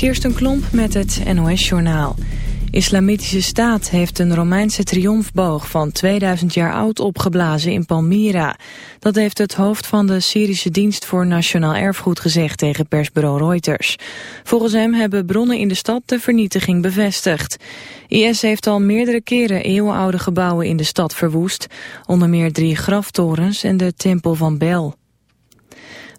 Kirsten Klomp met het NOS-journaal. Islamitische Staat heeft een Romeinse triomfboog van 2000 jaar oud opgeblazen in Palmyra. Dat heeft het hoofd van de Syrische Dienst voor Nationaal Erfgoed gezegd tegen persbureau Reuters. Volgens hem hebben bronnen in de stad de vernietiging bevestigd. IS heeft al meerdere keren eeuwenoude gebouwen in de stad verwoest, onder meer drie graftorens en de tempel van Bel.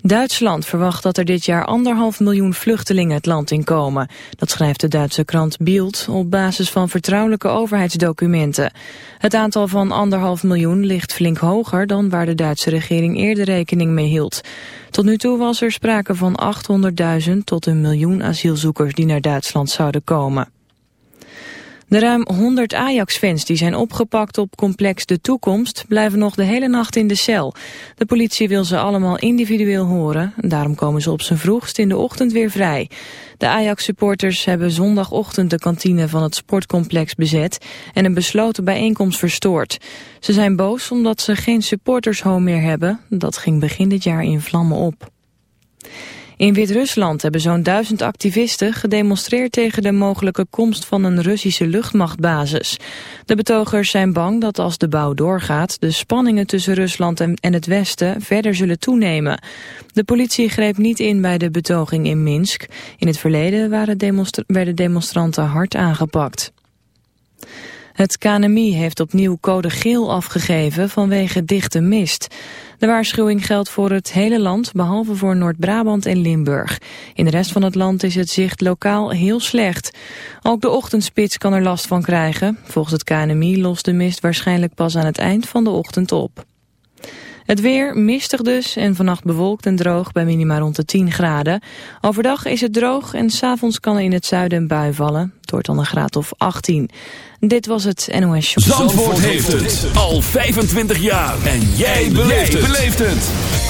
Duitsland verwacht dat er dit jaar anderhalf miljoen vluchtelingen het land in komen. Dat schrijft de Duitse krant Bild op basis van vertrouwelijke overheidsdocumenten. Het aantal van anderhalf miljoen ligt flink hoger dan waar de Duitse regering eerder rekening mee hield. Tot nu toe was er sprake van 800.000 tot een miljoen asielzoekers die naar Duitsland zouden komen. De ruim 100 Ajax-fans die zijn opgepakt op complex De Toekomst blijven nog de hele nacht in de cel. De politie wil ze allemaal individueel horen. Daarom komen ze op zijn vroegst in de ochtend weer vrij. De Ajax-supporters hebben zondagochtend de kantine van het sportcomplex bezet en een besloten bijeenkomst verstoord. Ze zijn boos omdat ze geen supportershome meer hebben. Dat ging begin dit jaar in vlammen op. In Wit-Rusland hebben zo'n duizend activisten gedemonstreerd tegen de mogelijke komst van een Russische luchtmachtbasis. De betogers zijn bang dat als de bouw doorgaat de spanningen tussen Rusland en het Westen verder zullen toenemen. De politie greep niet in bij de betoging in Minsk. In het verleden waren werden demonstranten hard aangepakt. Het KNMI heeft opnieuw code geel afgegeven vanwege dichte mist. De waarschuwing geldt voor het hele land, behalve voor Noord-Brabant en Limburg. In de rest van het land is het zicht lokaal heel slecht. Ook de ochtendspits kan er last van krijgen. Volgens het KNMI lost de mist waarschijnlijk pas aan het eind van de ochtend op. Het weer mistig dus en vannacht bewolkt en droog bij minima rond de 10 graden. Overdag is het droog en s'avonds kan er in het zuiden een bui vallen. Het wordt dan een graad of 18. Dit was het NOS Show. Zandvoort, heeft het al 25 jaar. En jij beleeft het.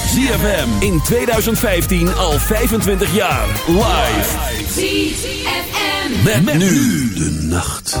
ZFM in 2015 al 25 jaar. Live. ZFM. met nu de nacht.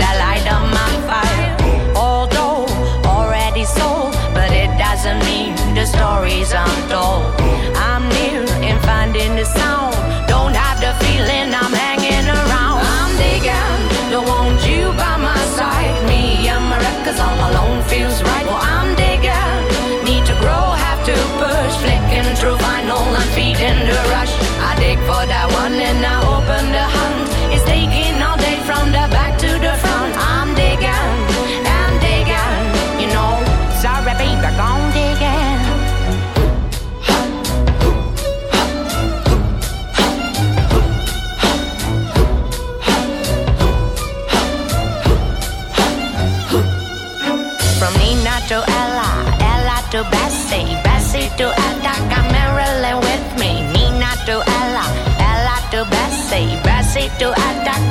stories untold. I'm new in finding the sound. Braceto, bracito, atacando.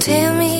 Tell me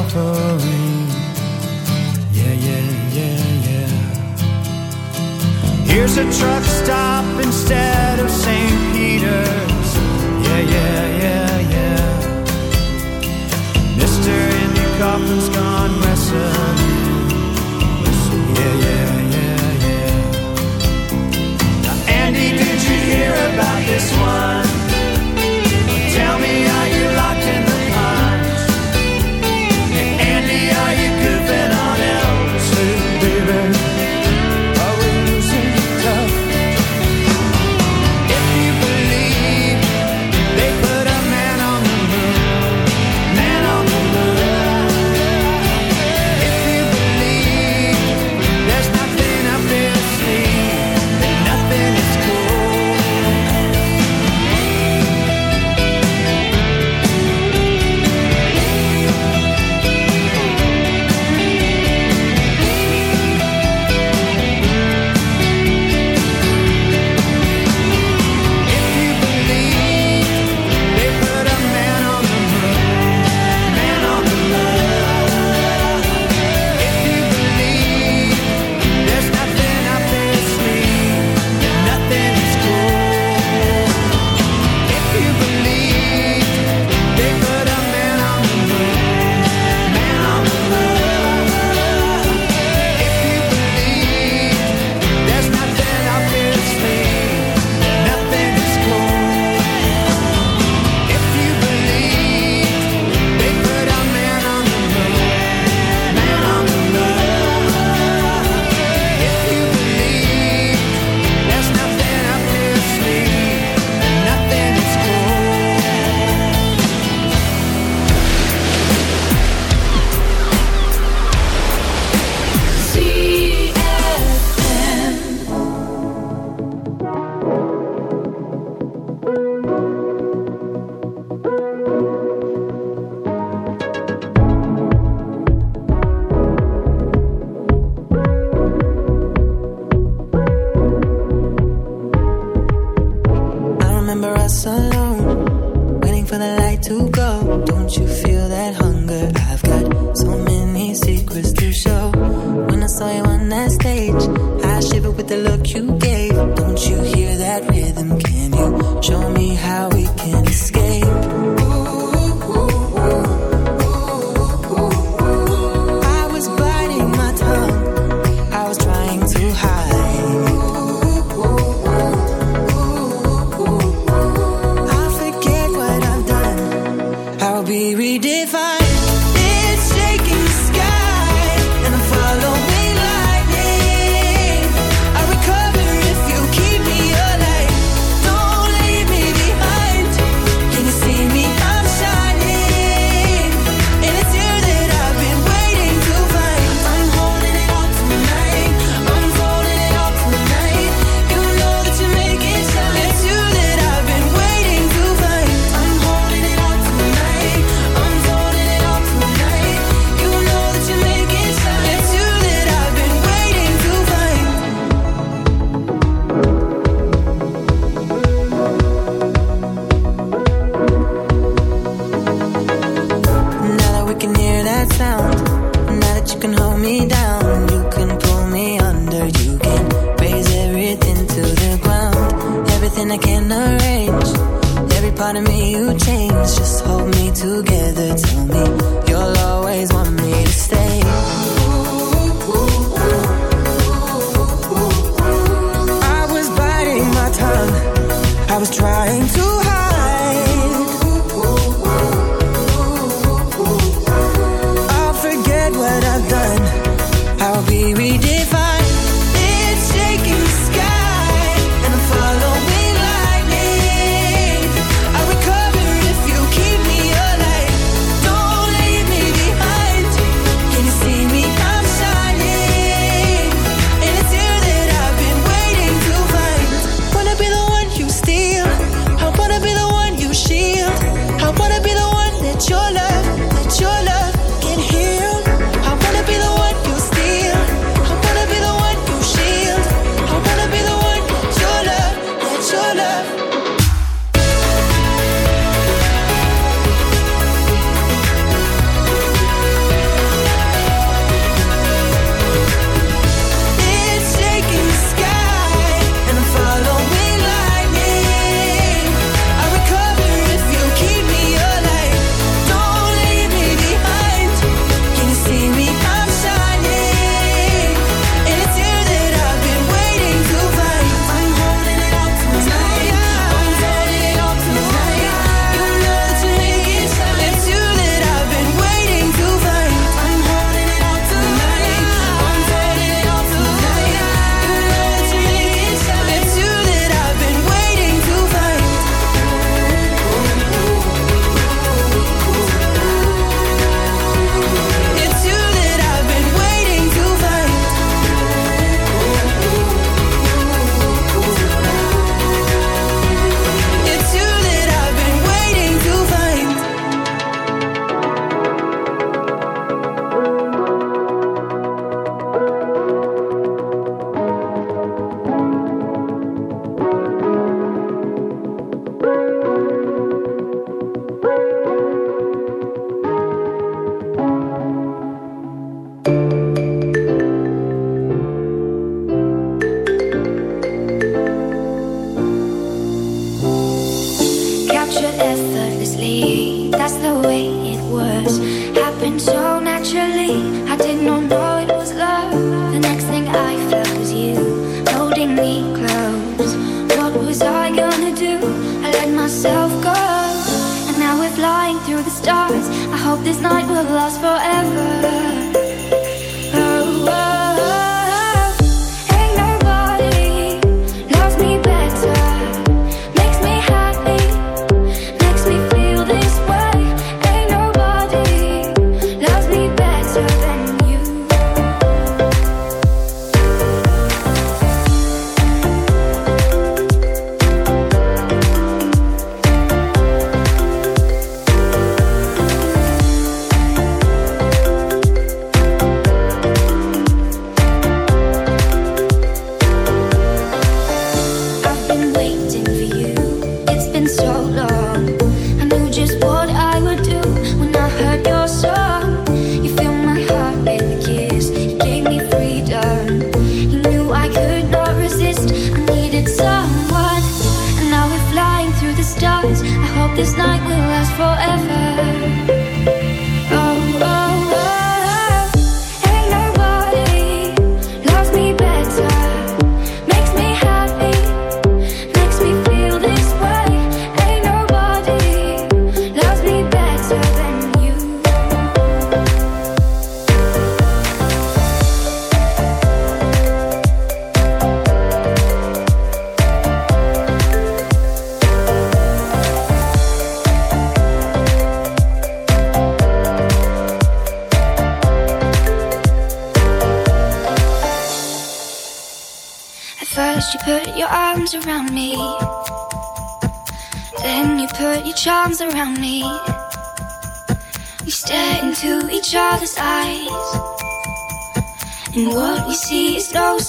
offering. Yeah, yeah, yeah, yeah. Here's a truck.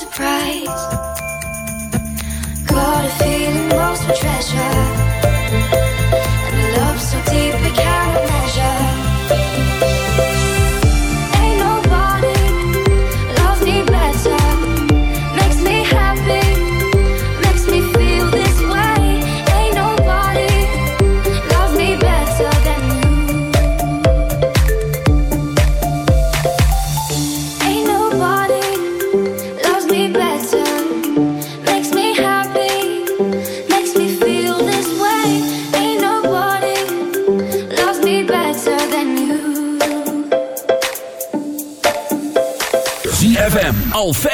surprise.